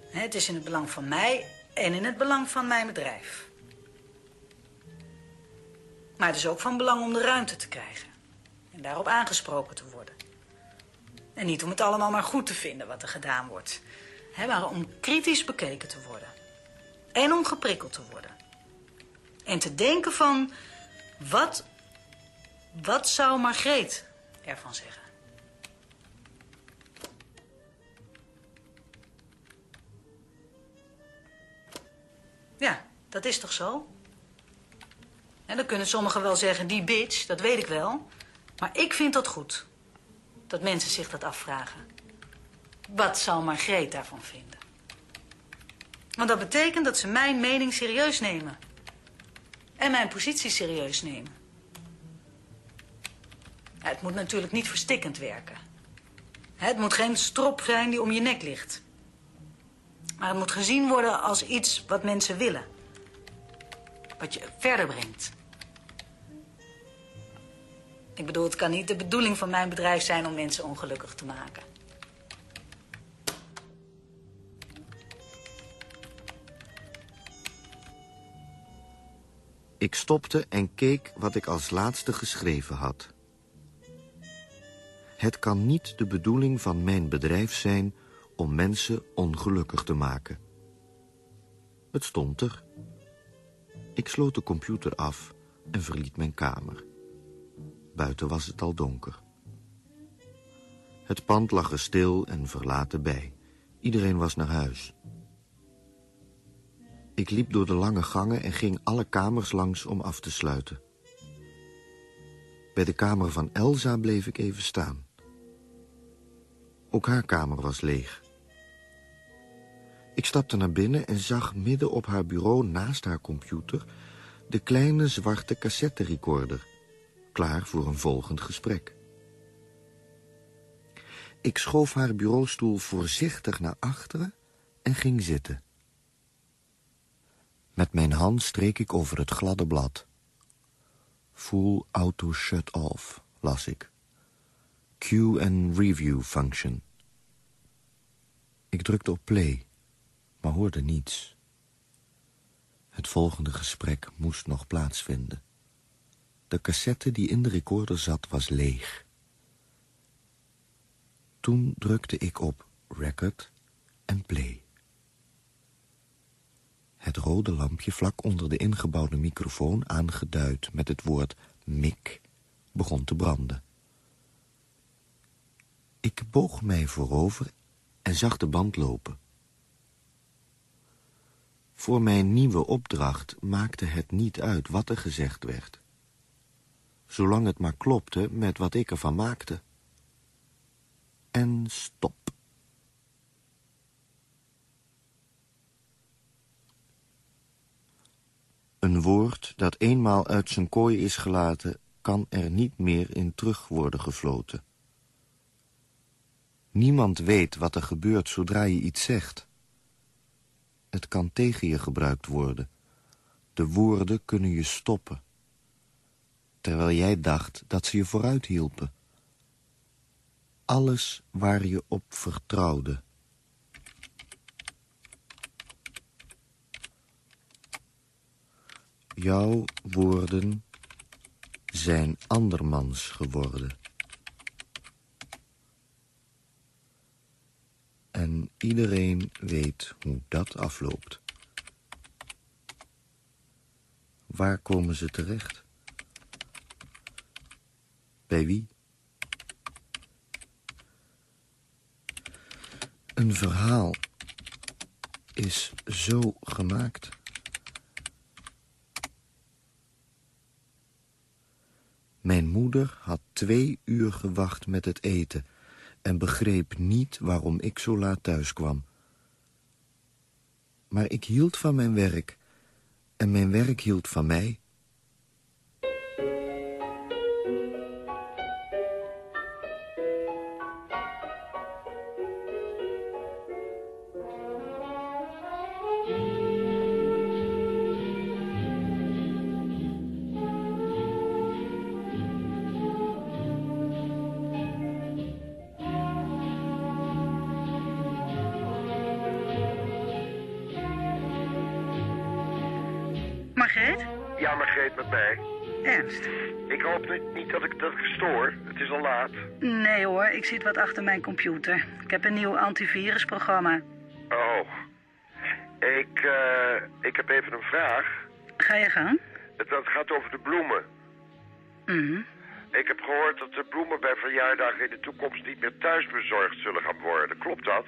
Het is in het belang van mij en in het belang van mijn bedrijf. Maar het is ook van belang om de ruimte te krijgen. En daarop aangesproken te worden. En niet om het allemaal maar goed te vinden wat er gedaan wordt. Maar om kritisch bekeken te worden. En om geprikkeld te worden. En te denken van... Wat, wat zou Margreet ervan zeggen? Ja, dat is toch zo? En dan kunnen sommigen wel zeggen, die bitch, dat weet ik wel. Maar ik vind dat goed. Dat mensen zich dat afvragen. Wat zou Margreet daarvan vinden? Want dat betekent dat ze mijn mening serieus nemen. En mijn positie serieus nemen. Het moet natuurlijk niet verstikkend werken. Het moet geen strop zijn die om je nek ligt. Maar het moet gezien worden als iets wat mensen willen. Wat je verder brengt. Ik bedoel, het kan niet de bedoeling van mijn bedrijf zijn om mensen ongelukkig te maken. Ik stopte en keek wat ik als laatste geschreven had. Het kan niet de bedoeling van mijn bedrijf zijn om mensen ongelukkig te maken. Het stond er. Ik sloot de computer af en verliet mijn kamer. Buiten was het al donker. Het pand lag er stil en verlaten bij. Iedereen was naar huis. Ik liep door de lange gangen en ging alle kamers langs om af te sluiten. Bij de kamer van Elsa bleef ik even staan. Ook haar kamer was leeg. Ik stapte naar binnen en zag midden op haar bureau naast haar computer... de kleine zwarte cassetterecorder, klaar voor een volgend gesprek. Ik schoof haar bureaustoel voorzichtig naar achteren en ging zitten. Met mijn hand streek ik over het gladde blad. Full auto shut off, las ik. Cue and review function. Ik drukte op play, maar hoorde niets. Het volgende gesprek moest nog plaatsvinden. De cassette die in de recorder zat was leeg. Toen drukte ik op record en play. Het rode lampje vlak onder de ingebouwde microfoon aangeduid met het woord mik begon te branden. Ik boog mij voorover en zag de band lopen. Voor mijn nieuwe opdracht maakte het niet uit wat er gezegd werd. Zolang het maar klopte met wat ik ervan maakte. En stop. Een woord dat eenmaal uit zijn kooi is gelaten... kan er niet meer in terug worden gefloten. Niemand weet wat er gebeurt zodra je iets zegt. Het kan tegen je gebruikt worden. De woorden kunnen je stoppen. Terwijl jij dacht dat ze je vooruit hielpen. Alles waar je op vertrouwde Jouw woorden zijn andermans geworden. En iedereen weet hoe dat afloopt. Waar komen ze terecht? Bij wie? Een verhaal is zo gemaakt... Mijn moeder had twee uur gewacht met het eten... en begreep niet waarom ik zo laat thuis kwam. Maar ik hield van mijn werk... en mijn werk hield van mij... ik zit wat achter mijn computer. Ik heb een nieuw antivirusprogramma. Oh. Ik, eh, ik heb even een vraag. Ga je gang? Het, dat gaat over de bloemen. Mhm. Ik heb gehoord dat de bloemen bij verjaardagen in de toekomst niet meer thuis bezorgd zullen gaan worden. Klopt dat?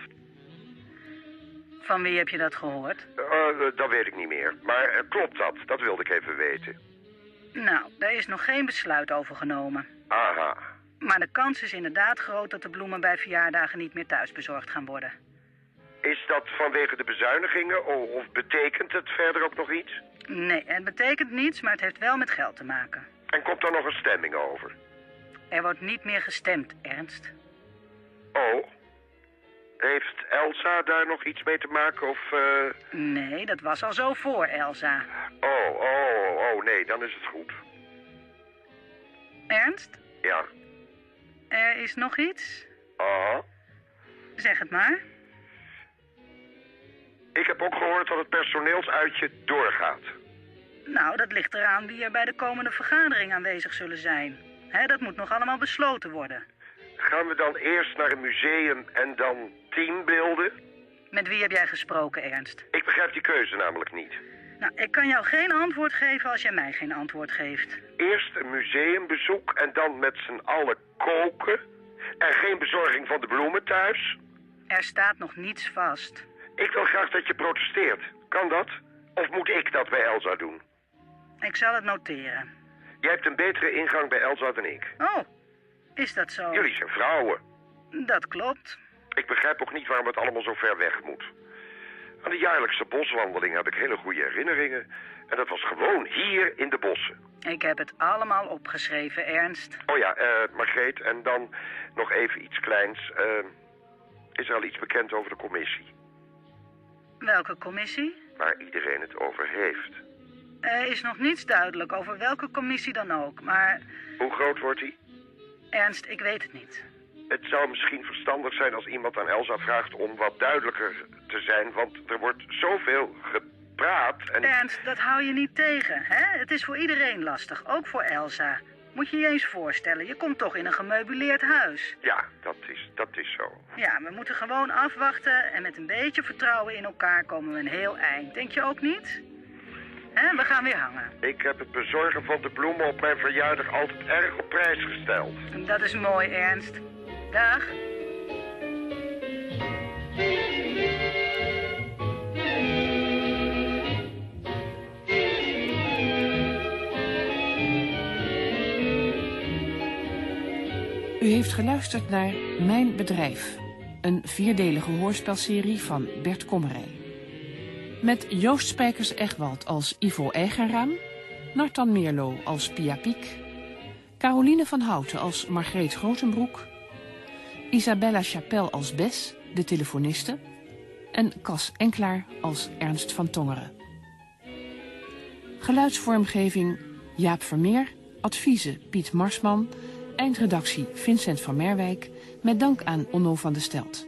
Van wie heb je dat gehoord? Eh, dat weet ik niet meer. Maar eh, klopt dat? Dat wilde ik even weten. Nou, daar is nog geen besluit over genomen. Aha. Maar de kans is inderdaad groot dat de bloemen bij verjaardagen niet meer thuis bezorgd gaan worden. Is dat vanwege de bezuinigingen of betekent het verder ook nog iets? Nee, het betekent niets, maar het heeft wel met geld te maken. En komt daar nog een stemming over? Er wordt niet meer gestemd, Ernst. Oh. Heeft Elsa daar nog iets mee te maken of... eh, Nee, dat was al zo voor Elsa. Oh, oh, oh, nee, dan is het goed. Ernst, Ja. Er is nog iets? Ah. Zeg het maar. Ik heb ook gehoord dat het personeelsuitje doorgaat. Nou, dat ligt eraan wie er bij de komende vergadering aanwezig zullen zijn. Hè, dat moet nog allemaal besloten worden. Gaan we dan eerst naar een museum en dan teambeelden? Met wie heb jij gesproken, Ernst? Ik begrijp die keuze namelijk niet. Nou, ik kan jou geen antwoord geven als jij mij geen antwoord geeft. Eerst een museumbezoek en dan met z'n allen koken. En geen bezorging van de bloemen thuis. Er staat nog niets vast. Ik wil graag dat je protesteert. Kan dat? Of moet ik dat bij Elsa doen? Ik zal het noteren. Jij hebt een betere ingang bij Elsa dan ik. Oh, is dat zo? Jullie zijn vrouwen. Dat klopt. Ik begrijp ook niet waarom het allemaal zo ver weg moet. Aan de jaarlijkse boswandeling heb ik hele goede herinneringen. En dat was gewoon hier in de bossen. Ik heb het allemaal opgeschreven, Ernst. Oh ja, eh, Margreet, en dan nog even iets kleins. Eh, is er al iets bekend over de commissie? Welke commissie? Waar iedereen het over heeft. Er is nog niets duidelijk over welke commissie dan ook, maar... Hoe groot wordt die? Ernst, ik weet het niet. Het zou misschien verstandig zijn als iemand aan Elsa vraagt om wat duidelijker te zijn, want er wordt zoveel gepraat en... Ernst, dat hou je niet tegen, hè? Het is voor iedereen lastig, ook voor Elsa. Moet je je eens voorstellen, je komt toch in een gemeubileerd huis. Ja, dat is, dat is zo. Ja, we moeten gewoon afwachten en met een beetje vertrouwen in elkaar komen we een heel eind. Denk je ook niet? We gaan weer hangen. Ik heb het bezorgen van de bloemen op mijn verjaardag altijd erg op prijs gesteld. Dat is mooi, Ernst. Dag. U heeft geluisterd naar Mijn Bedrijf. Een vierdelige hoorspelserie van Bert Kommerij. Met Joost Spijkers-Egwald als Ivo Eigenraam... Nartan Meerlo als Pia Piek... Caroline van Houten als Margreet Grotenbroek... Isabella Chapelle als Bes, de telefoniste... en Cas Enklaar als Ernst van Tongeren. Geluidsvormgeving Jaap Vermeer, adviezen Piet Marsman... eindredactie Vincent van Merwijk... met dank aan Onno van de Stelt.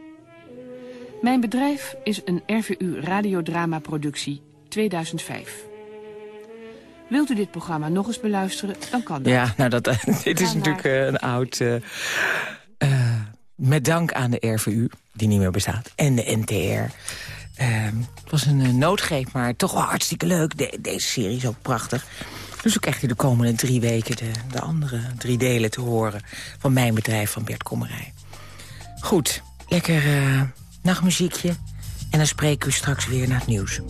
Mijn bedrijf is een RVU radiodrama-productie 2005. Wilt u dit programma nog eens beluisteren, dan kan dat. Ja, nou, dat, dit is natuurlijk uh, een oud... Uh, uh, met dank aan de RVU, die niet meer bestaat, en de NTR. het was een noodgreep, maar toch wel hartstikke leuk. De, deze serie is ook prachtig. Dus ook krijgt u de komende drie weken de, de andere drie delen te horen... van mijn bedrijf van Bert Kommerij. Goed, lekker nachtmuziekje. En dan spreken ik u straks weer naar het nieuws.